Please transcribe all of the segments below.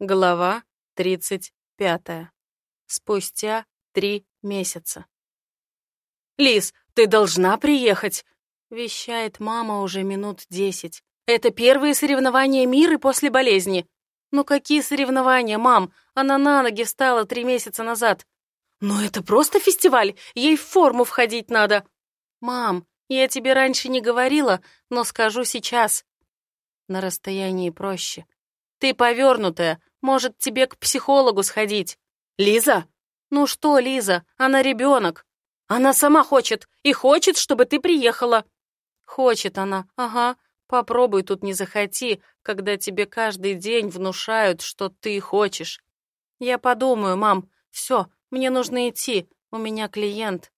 Глава 35. Спустя три месяца. «Лиз, ты должна приехать!» — вещает мама уже минут десять. «Это первые соревнования мира после болезни!» «Ну какие соревнования, мам? Она на ноги встала три месяца назад!» «Ну это просто фестиваль! Ей в форму входить надо!» «Мам, я тебе раньше не говорила, но скажу сейчас!» На расстоянии проще. «Ты повернутая, может, тебе к психологу сходить?» «Лиза?» «Ну что, Лиза, она ребенок. Она сама хочет и хочет, чтобы ты приехала». «Хочет она, ага. Попробуй тут не захоти, когда тебе каждый день внушают, что ты хочешь. Я подумаю, мам. Все, мне нужно идти, у меня клиент».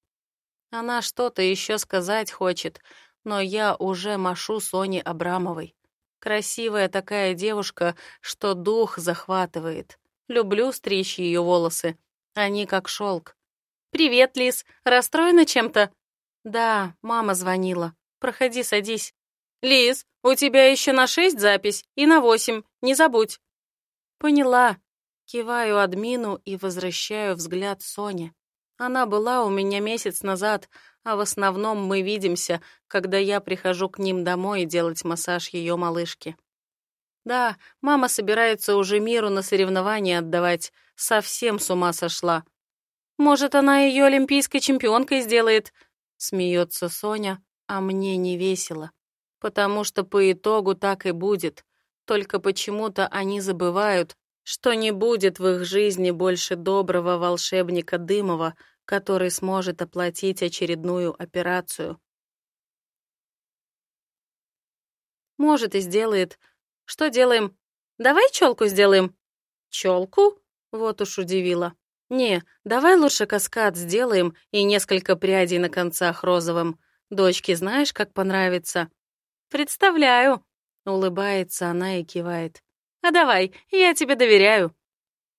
Она что-то еще сказать хочет, но я уже машу Соне Абрамовой. Красивая такая девушка, что дух захватывает. Люблю стричь ее волосы. Они как шелк. «Привет, Лис. Расстроена чем-то?» «Да, мама звонила. Проходи, садись». «Лиз, у тебя еще на шесть запись и на восемь. Не забудь». «Поняла». Киваю админу и возвращаю взгляд Соне. Она была у меня месяц назад, а в основном мы видимся, когда я прихожу к ним домой делать массаж ее малышки. Да, мама собирается уже миру на соревнования отдавать, совсем с ума сошла. Может, она ее олимпийской чемпионкой сделает? Смеется Соня, а мне не весело. Потому что по итогу так и будет. Только почему-то они забывают, что не будет в их жизни больше доброго волшебника Дымова, который сможет оплатить очередную операцию. Может, и сделает. Что делаем? Давай челку сделаем. Челку? Вот уж удивила. Не, давай лучше каскад сделаем и несколько прядей на концах розовым. Дочке знаешь, как понравится? Представляю. Улыбается она и кивает. А давай, я тебе доверяю.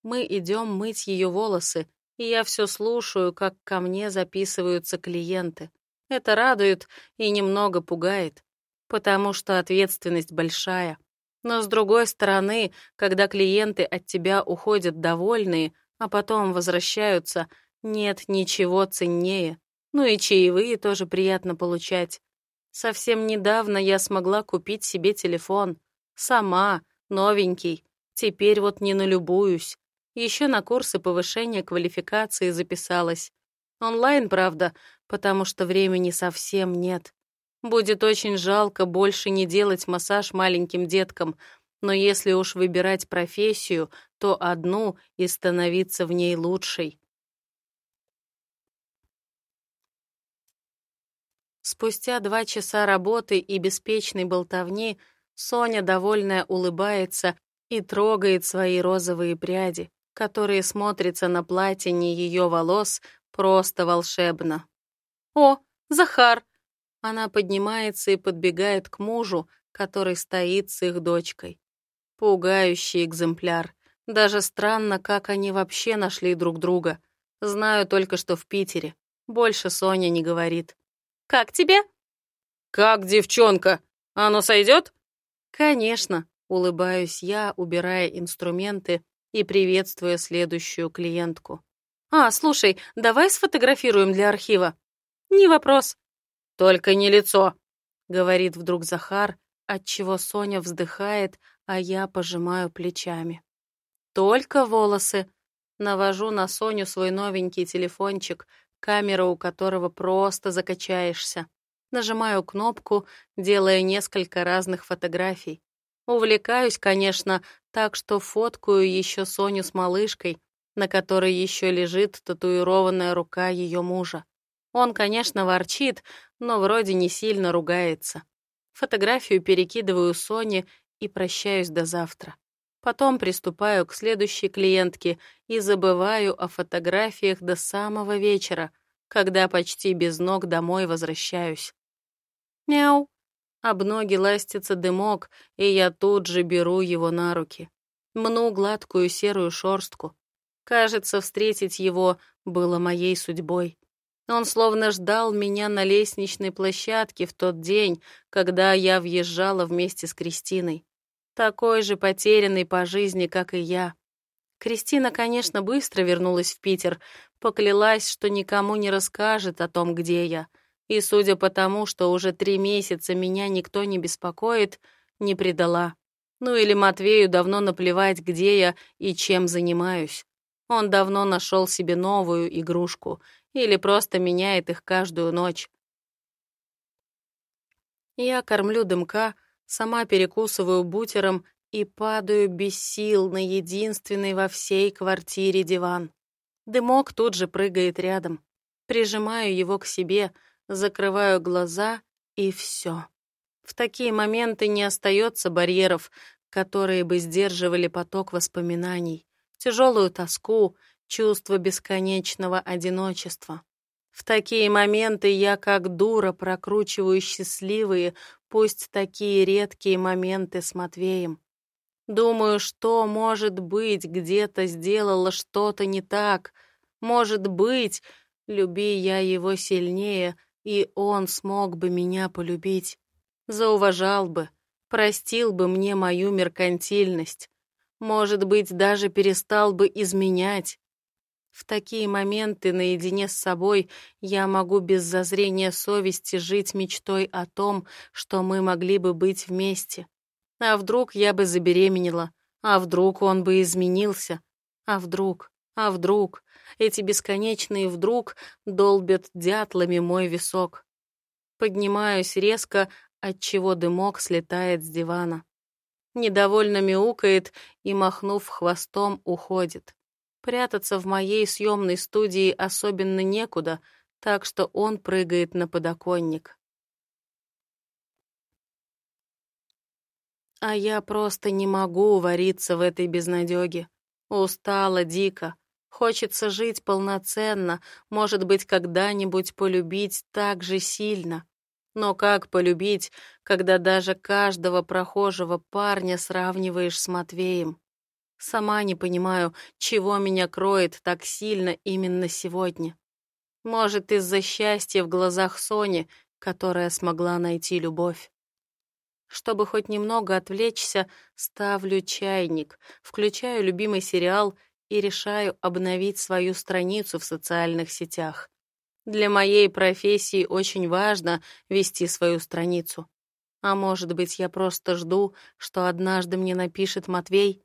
Мы идем мыть ее волосы, и я все слушаю, как ко мне записываются клиенты. Это радует и немного пугает, потому что ответственность большая. Но с другой стороны, когда клиенты от тебя уходят довольные, а потом возвращаются, нет ничего ценнее. Ну и чаевые тоже приятно получать. Совсем недавно я смогла купить себе телефон. Сама, новенький. Теперь вот не налюбуюсь. Еще на курсы повышения квалификации записалась. Онлайн, правда, потому что времени совсем нет. Будет очень жалко больше не делать массаж маленьким деткам, но если уж выбирать профессию, то одну и становиться в ней лучшей. Спустя два часа работы и беспечной болтовни Соня, довольная, улыбается и трогает свои розовые пряди которые смотрятся на платине ее волос просто волшебно. «О, Захар!» Она поднимается и подбегает к мужу, который стоит с их дочкой. Пугающий экземпляр. Даже странно, как они вообще нашли друг друга. Знаю только, что в Питере. Больше Соня не говорит. «Как тебе?» «Как девчонка? Оно сойдет?» «Конечно», — улыбаюсь я, убирая инструменты и приветствуя следующую клиентку. «А, слушай, давай сфотографируем для архива». «Не вопрос». «Только не лицо», — говорит вдруг Захар, отчего Соня вздыхает, а я пожимаю плечами. «Только волосы». Навожу на Соню свой новенький телефончик, камера у которого просто закачаешься. Нажимаю кнопку, делая несколько разных фотографий. Увлекаюсь, конечно, так что фоткаю еще Соню с малышкой, на которой еще лежит татуированная рука ее мужа. Он, конечно, ворчит, но вроде не сильно ругается. Фотографию перекидываю Соне и прощаюсь до завтра. Потом приступаю к следующей клиентке и забываю о фотографиях до самого вечера, когда почти без ног домой возвращаюсь. Мяу. Об ноги ластится дымок, и я тут же беру его на руки. Мну гладкую серую шорстку. Кажется, встретить его было моей судьбой. Он словно ждал меня на лестничной площадке в тот день, когда я въезжала вместе с Кристиной. Такой же потерянный по жизни, как и я. Кристина, конечно, быстро вернулась в Питер, поклялась, что никому не расскажет о том, где я. И, судя по тому, что уже три месяца меня никто не беспокоит, не предала. Ну или Матвею давно наплевать, где я и чем занимаюсь. Он давно нашел себе новую игрушку или просто меняет их каждую ночь. Я кормлю дымка, сама перекусываю бутером и падаю без сил на единственный во всей квартире диван. Дымок тут же прыгает рядом. Прижимаю его к себе, закрываю глаза и все. В такие моменты не остается барьеров, которые бы сдерживали поток воспоминаний, тяжелую тоску, чувство бесконечного одиночества. В такие моменты я как дура прокручиваю счастливые, пусть такие редкие моменты с Матвеем. Думаю, что, может быть, где-то сделала что-то не так. Может быть, люби я его сильнее, и он смог бы меня полюбить. Зауважал бы, простил бы мне мою меркантильность. Может быть, даже перестал бы изменять. В такие моменты наедине с собой я могу без зазрения совести жить мечтой о том, что мы могли бы быть вместе. А вдруг я бы забеременела? А вдруг он бы изменился? А вдруг? А вдруг? Эти бесконечные «вдруг» долбят дятлами мой висок. Поднимаюсь резко, отчего дымок слетает с дивана. Недовольно мяукает и, махнув хвостом, уходит. Прятаться в моей съемной студии особенно некуда, так что он прыгает на подоконник. А я просто не могу вариться в этой безнадёге. Устала дико. Хочется жить полноценно, может быть, когда-нибудь полюбить так же сильно. Но как полюбить, когда даже каждого прохожего парня сравниваешь с Матвеем? Сама не понимаю, чего меня кроет так сильно именно сегодня. Может, из-за счастья в глазах Сони, которая смогла найти любовь. Чтобы хоть немного отвлечься, ставлю чайник, включаю любимый сериал и решаю обновить свою страницу в социальных сетях. Для моей профессии очень важно вести свою страницу. А может быть, я просто жду, что однажды мне напишет Матвей,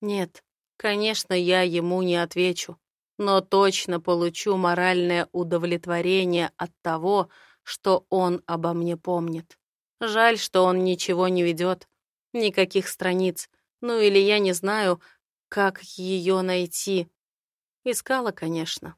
нет, конечно, я ему не отвечу, но точно получу моральное удовлетворение от того, что он обо мне помнит. Жаль, что он ничего не ведет, никаких страниц, ну или я не знаю, как ее найти. Искала, конечно.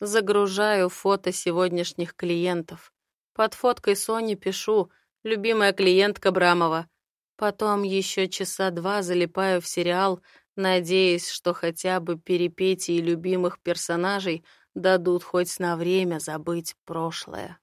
Загружаю фото сегодняшних клиентов. Под фоткой Сони пишу «Любимая клиентка Брамова», Потом еще часа два залипаю в сериал, надеясь, что хотя бы перипетии любимых персонажей дадут хоть на время забыть прошлое.